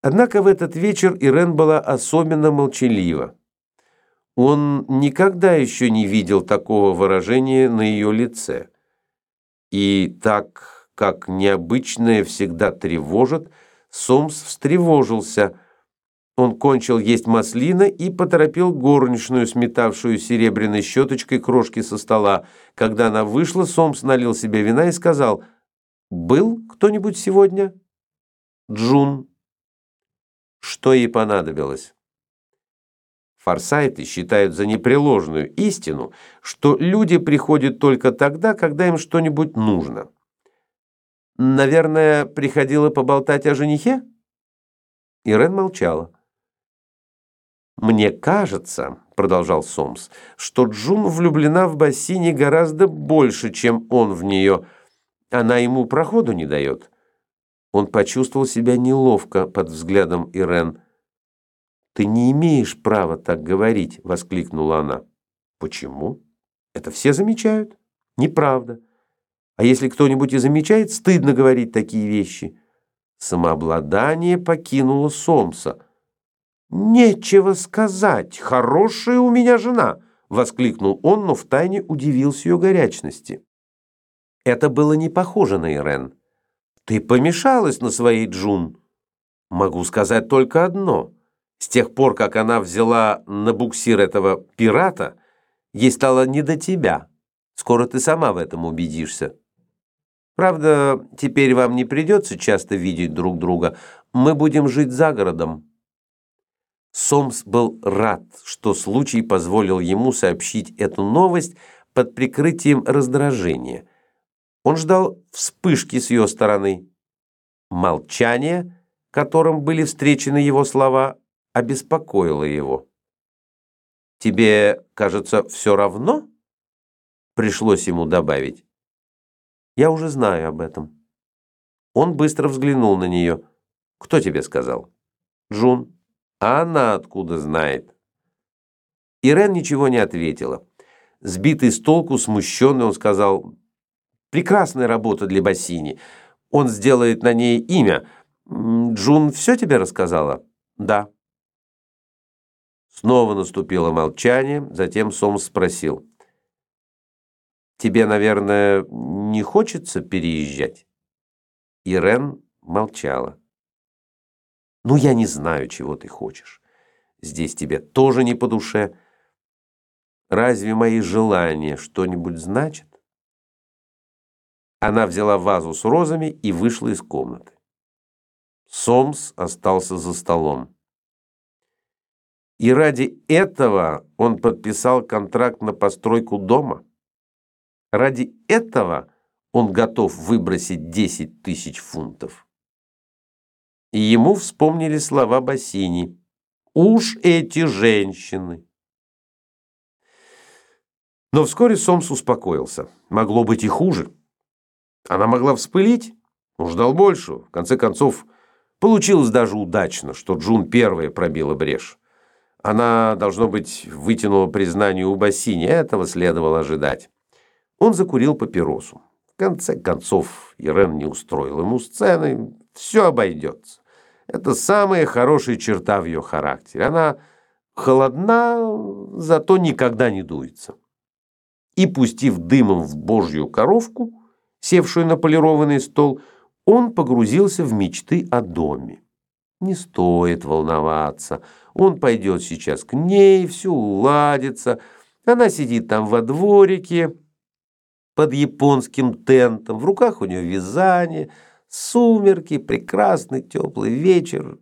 Однако в этот вечер Ирен была особенно молчалива. Он никогда еще не видел такого выражения на ее лице. И так, как необычное всегда тревожит, Сомс встревожился. Он кончил есть маслина и поторопил горничную, сметавшую серебряной щеточкой крошки со стола. Когда она вышла, Сомс налил себе вина и сказал, «Был кто-нибудь сегодня?» «Джун», что ей понадобилось. Форсайты считают за непреложную истину, что люди приходят только тогда, когда им что-нибудь нужно. Наверное, приходила поболтать о женихе? Ирен молчала. «Мне кажется, — продолжал Сомс, — что Джун влюблена в бассейне гораздо больше, чем он в нее. Она ему проходу не дает». Он почувствовал себя неловко под взглядом Ирен. «Ты не имеешь права так говорить», — воскликнула она. «Почему? Это все замечают. Неправда. А если кто-нибудь и замечает, стыдно говорить такие вещи». Самообладание покинуло Сомса. «Нечего сказать, хорошая у меня жена!» — воскликнул он, но втайне удивился ее горячности. Это было не похоже на Ирен. Ты помешалась на своей Джун. Могу сказать только одно. С тех пор, как она взяла на буксир этого пирата, ей стало не до тебя. Скоро ты сама в этом убедишься. Правда, теперь вам не придется часто видеть друг друга. Мы будем жить за городом. Сомс был рад, что случай позволил ему сообщить эту новость под прикрытием раздражения – он ждал вспышки с ее стороны. Молчание, которым были встречены его слова, обеспокоило его. «Тебе, кажется, все равно?» Пришлось ему добавить. «Я уже знаю об этом». Он быстро взглянул на нее. «Кто тебе сказал?» «Джун». «А она откуда знает?» Ирен ничего не ответила. Сбитый с толку, смущенный, он сказал, Прекрасная работа для Бассини. Он сделает на ней имя. Джун все тебе рассказала? Да. Снова наступило молчание, затем Сомс спросил. «Тебе, наверное, не хочется переезжать?» Ирен молчала. «Ну, я не знаю, чего ты хочешь. Здесь тебе тоже не по душе. Разве мои желания что-нибудь значат?» Она взяла вазу с розами и вышла из комнаты. Сомс остался за столом. И ради этого он подписал контракт на постройку дома. Ради этого он готов выбросить 10 тысяч фунтов. И ему вспомнили слова Бассини. «Уж эти женщины!» Но вскоре Сомс успокоился. Могло быть и хуже. Она могла вспылить, он ждал большего. В конце концов, получилось даже удачно, что Джун первая пробила брешь. Она, должно быть, вытянула признание у Бассини, этого следовало ожидать. Он закурил папиросу. В конце концов, Ирен не устроил ему сцены, все обойдется. Это самая хорошая черта в ее характере. Она холодна, зато никогда не дуется. И, пустив дымом в божью коровку, севшую на полированный стол, он погрузился в мечты о доме. Не стоит волноваться. Он пойдет сейчас к ней, все уладится. Она сидит там во дворике под японским тентом. В руках у нее вязание, сумерки, прекрасный теплый вечер.